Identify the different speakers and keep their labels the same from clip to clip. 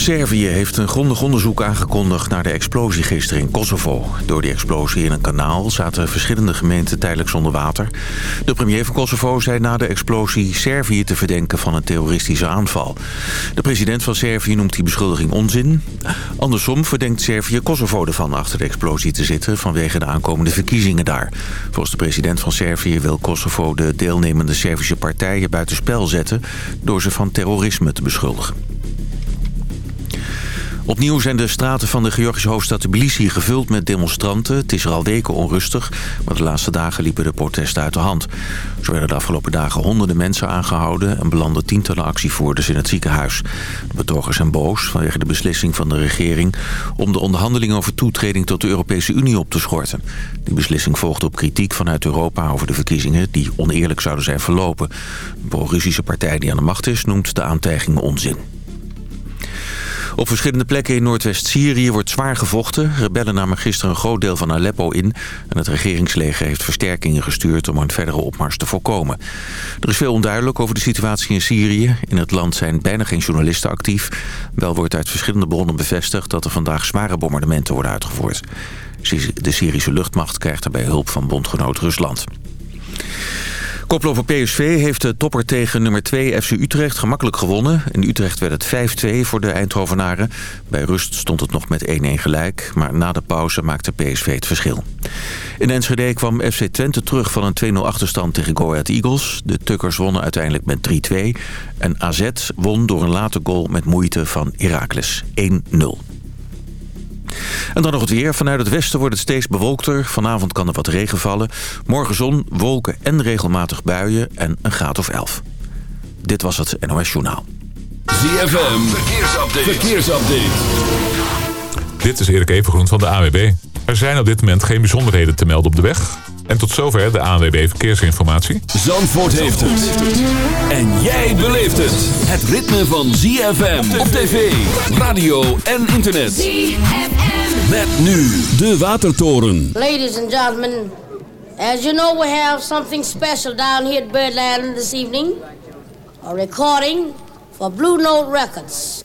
Speaker 1: Servië heeft een grondig onderzoek aangekondigd naar de explosie gisteren in Kosovo. Door die explosie in een kanaal zaten verschillende gemeenten tijdelijk zonder water. De premier van Kosovo zei na de explosie Servië te verdenken van een terroristische aanval. De president van Servië noemt die beschuldiging onzin. Andersom verdenkt Servië Kosovo ervan achter de explosie te zitten vanwege de aankomende verkiezingen daar. Volgens de president van Servië wil Kosovo de deelnemende Servische partijen buitenspel zetten door ze van terrorisme te beschuldigen. Opnieuw zijn de straten van de Georgische hoofdstad Tbilisi gevuld met demonstranten. Het is er al weken onrustig, maar de laatste dagen liepen de protesten uit de hand. Zo werden de afgelopen dagen honderden mensen aangehouden... en belanden tientallen actievoerders in het ziekenhuis. De betogers zijn boos vanwege de beslissing van de regering... om de onderhandeling over toetreding tot de Europese Unie op te schorten. Die beslissing volgt op kritiek vanuit Europa over de verkiezingen... die oneerlijk zouden zijn verlopen. De pro-Russische partij die aan de macht is noemt de aantijgingen onzin. Op verschillende plekken in Noordwest-Syrië wordt zwaar gevochten. Rebellen namen gisteren een groot deel van Aleppo in... en het regeringsleger heeft versterkingen gestuurd om een verdere opmars te voorkomen. Er is veel onduidelijk over de situatie in Syrië. In het land zijn bijna geen journalisten actief. Wel wordt uit verschillende bronnen bevestigd dat er vandaag zware bombardementen worden uitgevoerd. De Syrische luchtmacht krijgt daarbij hulp van bondgenoot Rusland. Koploper PSV heeft de topper tegen nummer 2 FC Utrecht gemakkelijk gewonnen. In Utrecht werd het 5-2 voor de Eindhovenaren. Bij rust stond het nog met 1-1 gelijk, maar na de pauze maakte PSV het verschil. In Enschede kwam FC Twente terug van een 2-0 achterstand tegen Go Eagles. De Tukkers wonnen uiteindelijk met 3-2. En AZ won door een late goal met moeite van Heracles 1-0. En dan nog het weer. Vanuit het westen wordt het steeds bewolkter. Vanavond kan er wat regen vallen. Morgen zon, wolken en regelmatig buien en een graad of 11. Dit was het NOS Journaal.
Speaker 2: ZFM, verkeersupdate. verkeersupdate.
Speaker 3: Dit is Erik Evengroen van de AWB. Er zijn op dit moment geen bijzonderheden te melden op de weg. En tot zover de ANWB Verkeersinformatie.
Speaker 2: Zandvoort heeft het. En jij beleeft het. Het ritme van ZFM op tv, radio en internet. ZFM. Met nu de Watertoren.
Speaker 4: Ladies and gentlemen, as you know we have something special down here at Birdland this evening. A recording for Blue Note Records.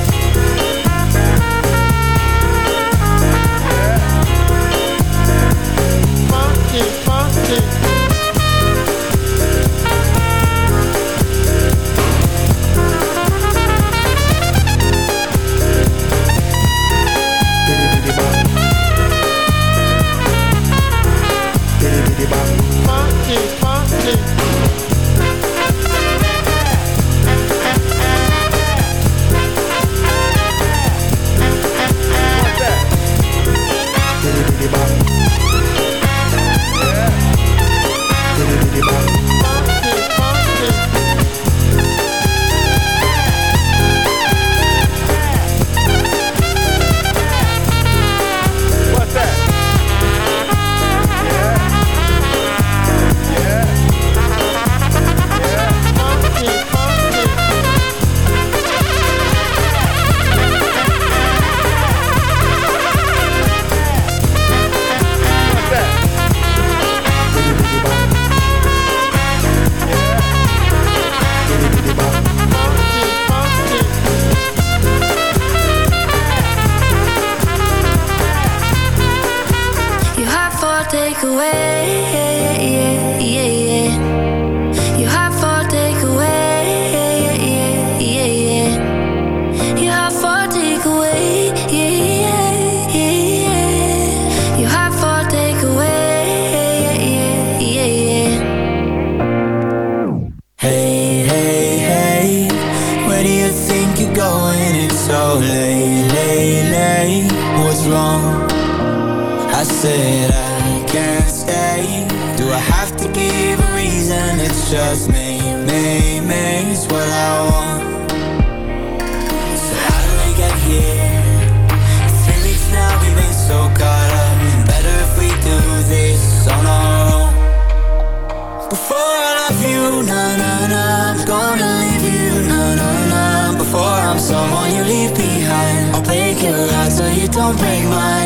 Speaker 5: don't break my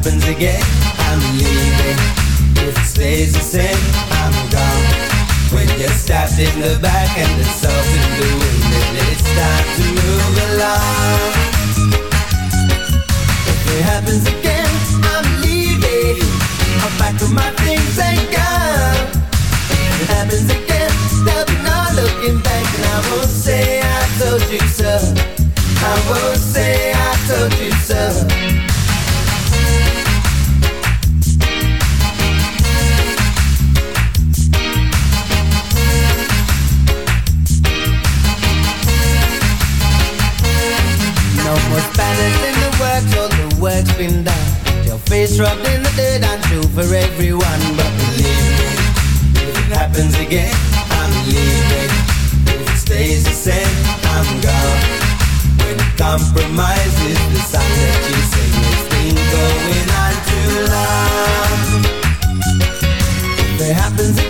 Speaker 5: happens again, I'm leaving. If it stays the same, I'm gone. When you're
Speaker 2: stabbed in the back and
Speaker 6: the salt in the wind, then it's time to move along. If it happens again, I'm leaving. I'm pack up my things and gone. If it happens again, there'll looking back, and I won't say I told you so. I won't say I told you so work's all the work's been done. Your face rubbed in the dirt and true for everyone. But believe me, if it happens again, I'm leaving. If it stays the same, I'm gone. When it compromises the song that you sing, it's been going on too long. If it happens again,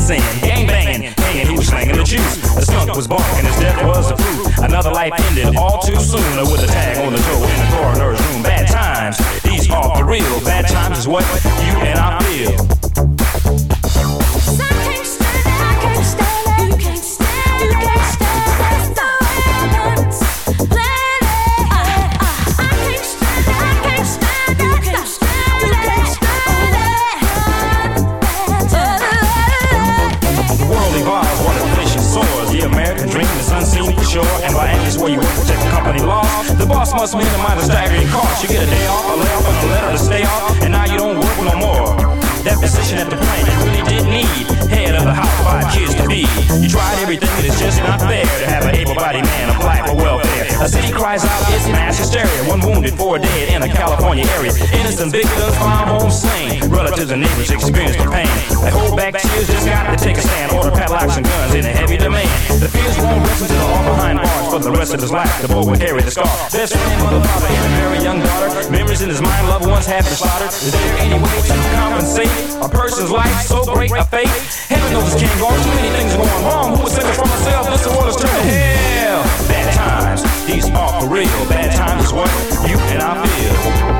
Speaker 6: singing, gang banging, hanging, who was slanging the juice. The skunk was barking, his death was the proof. Another life ended all too soon with a tag on the toe in the coroner's room. Bad times, these are for real. Bad times is what you and I feel.
Speaker 7: cost me a mind of staggering cost. You
Speaker 8: get a day off, a layoff, a letter to stay off, and now you don't work no more. That position at the plant you really did need. Head of the house, five kids to be. You tried everything, and it's just not fair to have an able-bodied man apply for welfare. A city cries out, it's mass hysteria. One wounded, four dead in a California area. Innocent victims found home slain. Relatives and neighbors experience the pain. They hold back tears, just
Speaker 9: got to take a stand. Order padlocks and guns in a heavy demand. The Tears won't rest until all behind bars for the rest of his life. The boy will carry the scar. Best friend, mother, father, and a very young daughter. Memories in his mind, loved ones have been slaughtered. Is there any way to compensate a person's life so great a fate? Heaven knows it can't go on. Too many things going wrong. Who would save us from myself? This world is turning hell. Bad times, these are for real. Bad times is what you and I feel.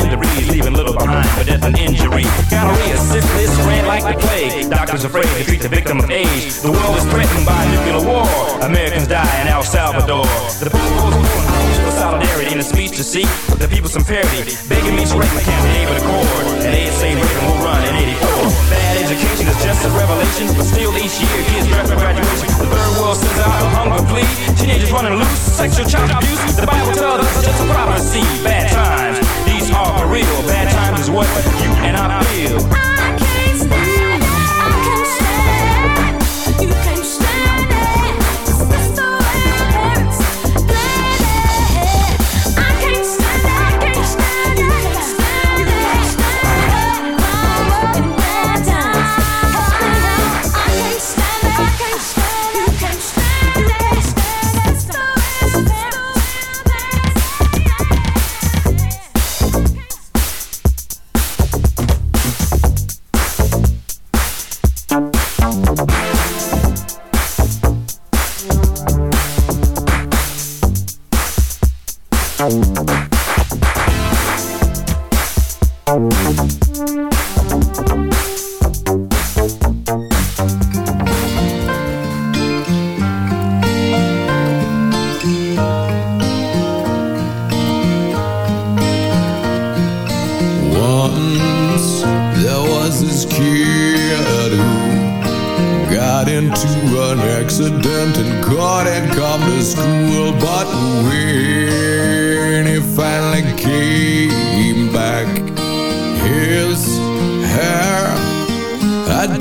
Speaker 10: debris, leaving for death and injury. Gonorrhea, syphilis, ran like the plague. Doctors afraid
Speaker 9: to treat the victim of age. The world is threatened by nuclear war. Americans die in El Salvador. The people's for solidarity in a speech to seek the people some parity. Begging me to write my campaign a chord. And they say Reagan will run in 84. Bad education is just a revelation, but still each year kids draft for graduation. The third world sends out a hunger plea. Teenagers running loose, sexual child abuse. The Bible tells us it's just a prophecy. Bad times, are real. Bad times is what you and I feel.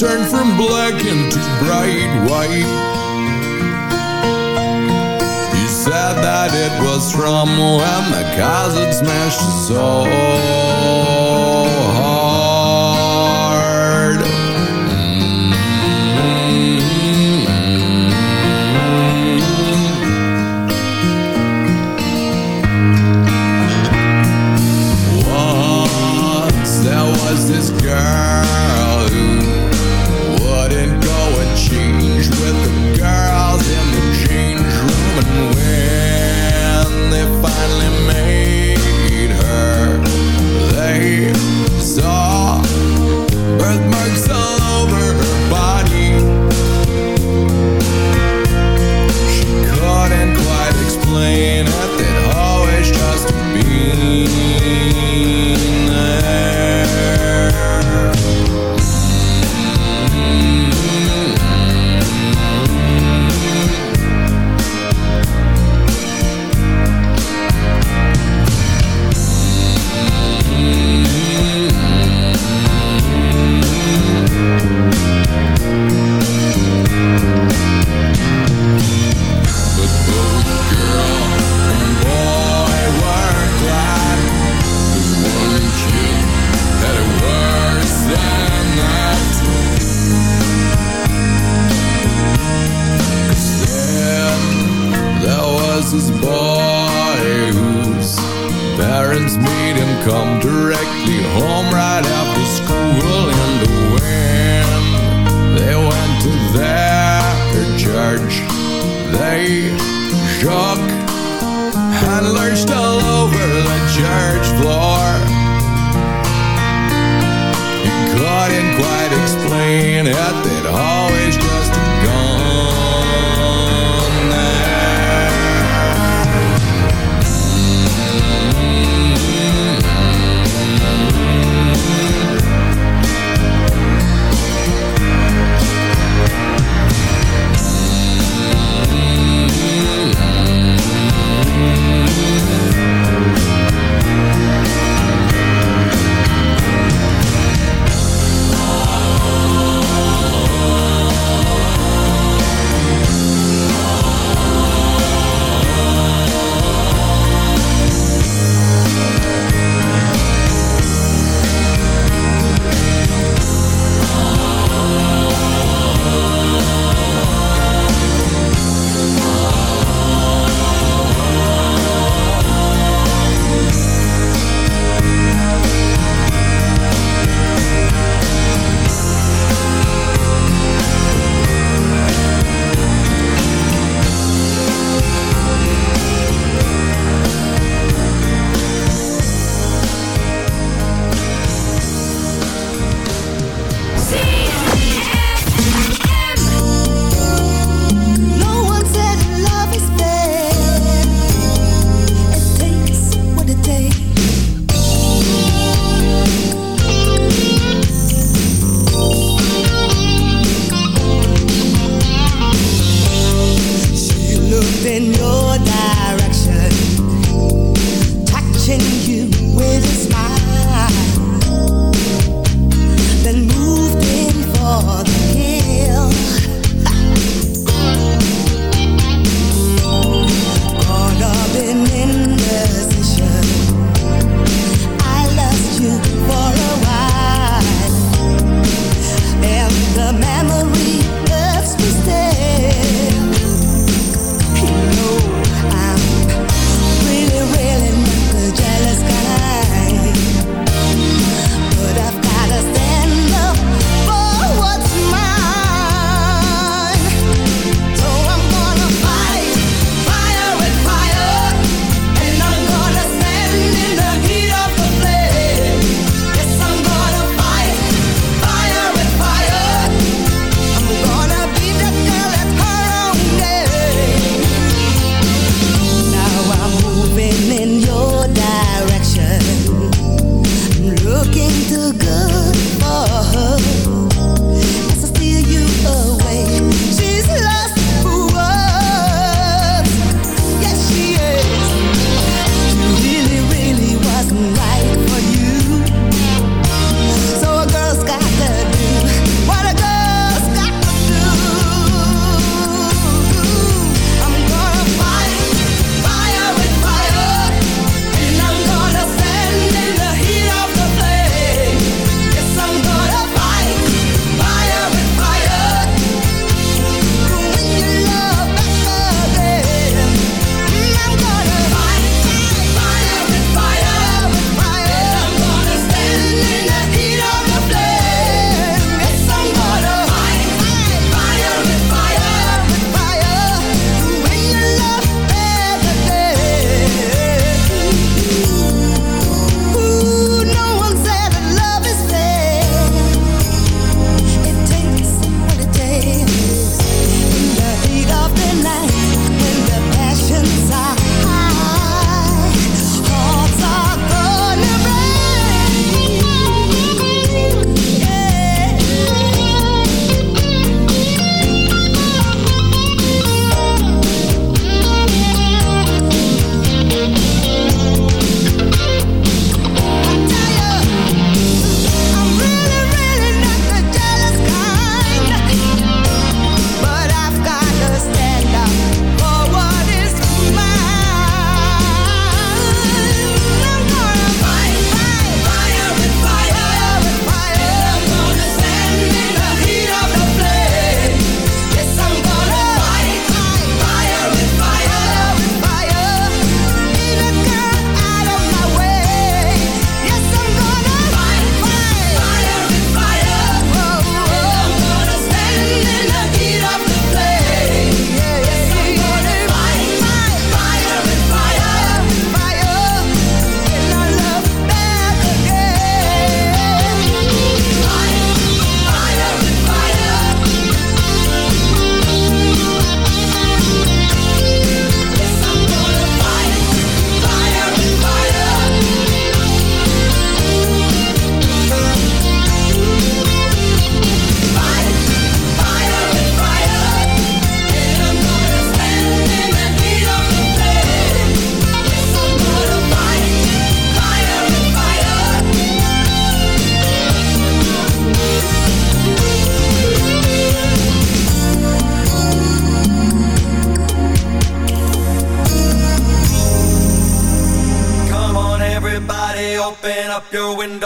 Speaker 9: Turned from black into bright white. He said that it was from when the cars
Speaker 11: smashed so hard.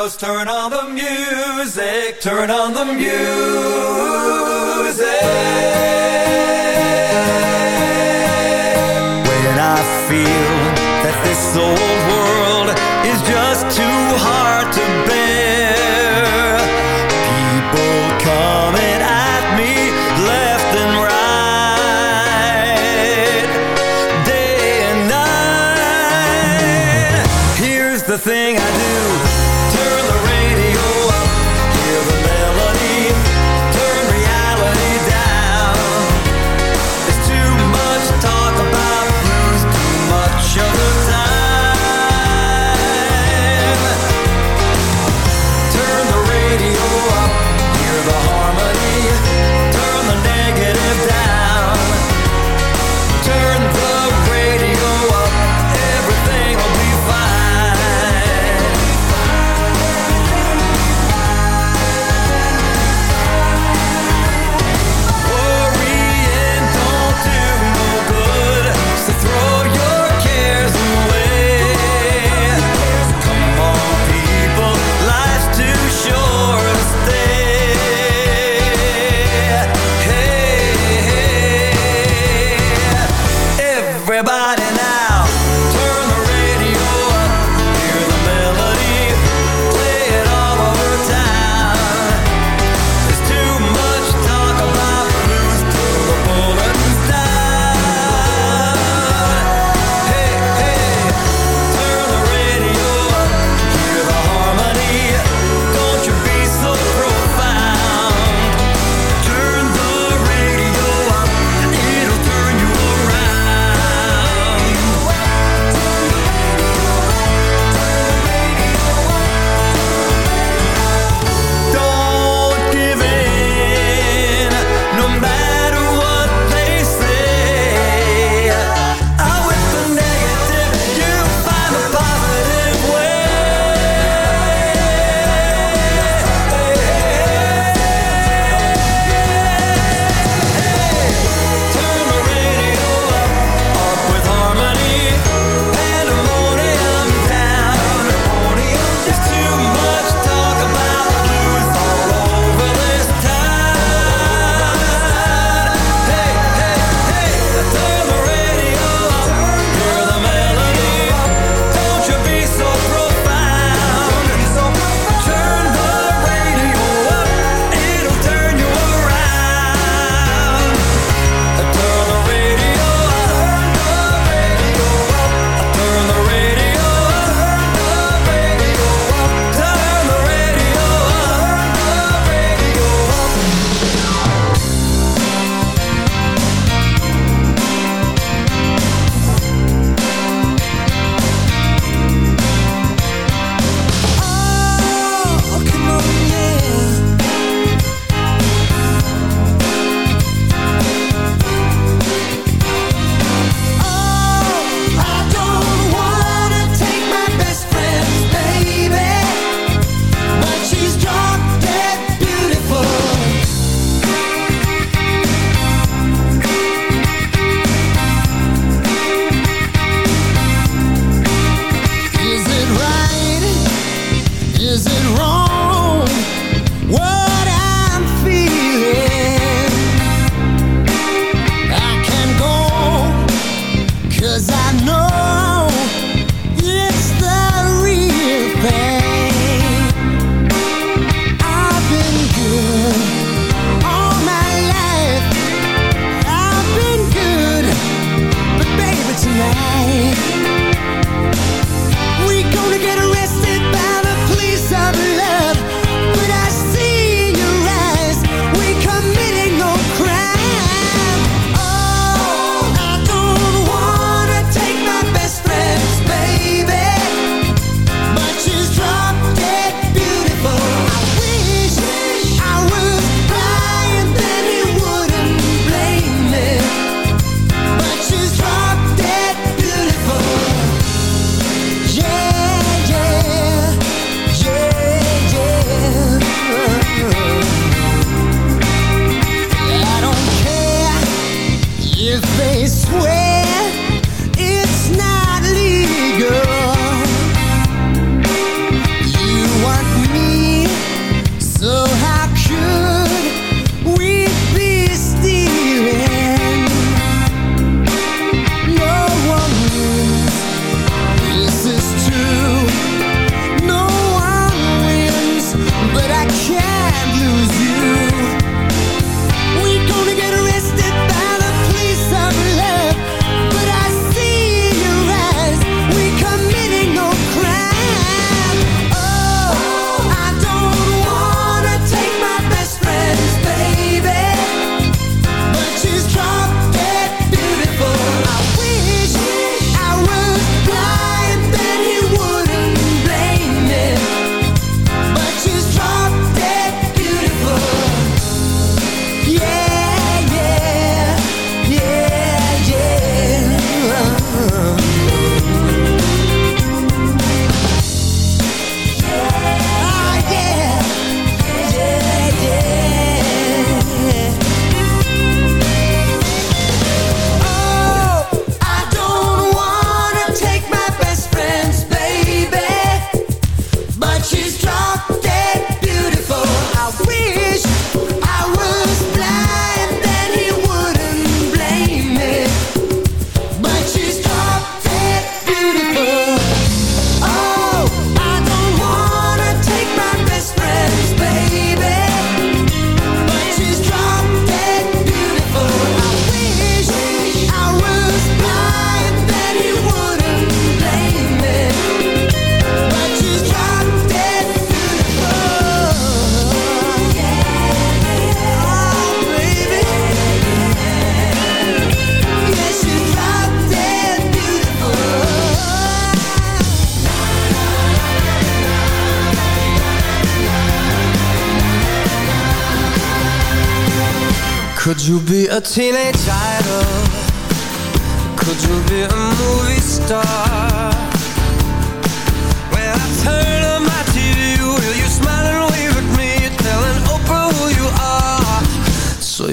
Speaker 11: windows, turn on the music, turn on the music. When I feel that this soul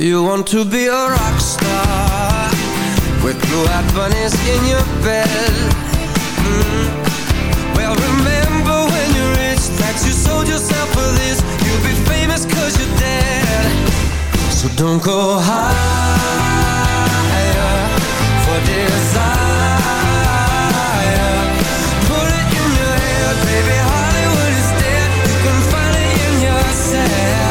Speaker 11: You want to be a rock star With blue-eyed bunnies in your bed. Mm. Well, remember when you're rich That you sold yourself for this. You'll be famous cause you're dead. So don't go higher For desire. Put it in your head, baby Hollywood is dead. You can find it in yourself.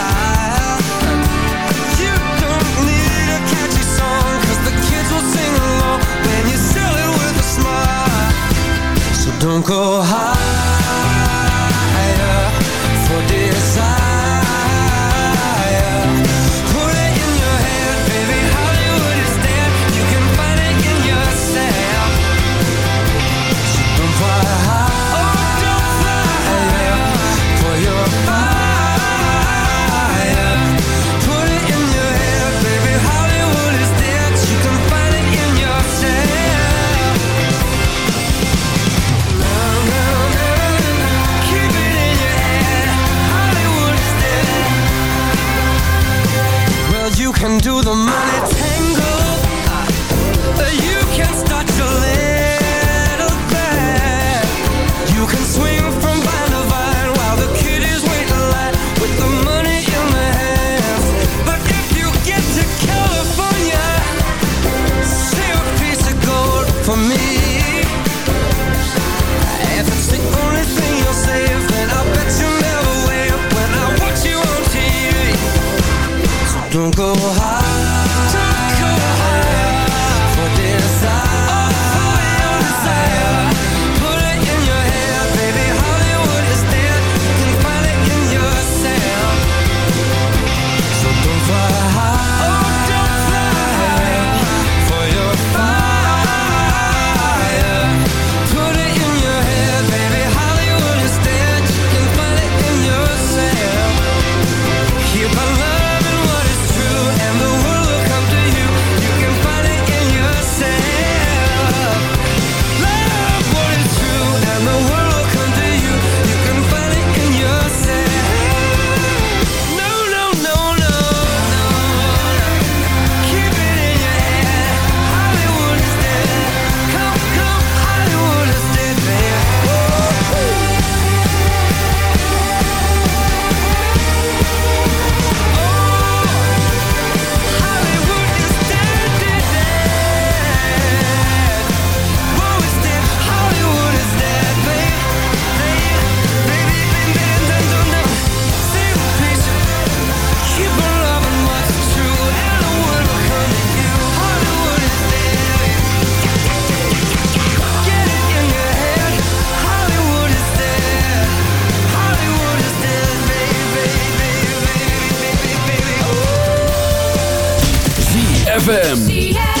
Speaker 11: So don't go higher for this. Can do the money
Speaker 2: ZFM.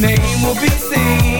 Speaker 12: name will be
Speaker 13: seen.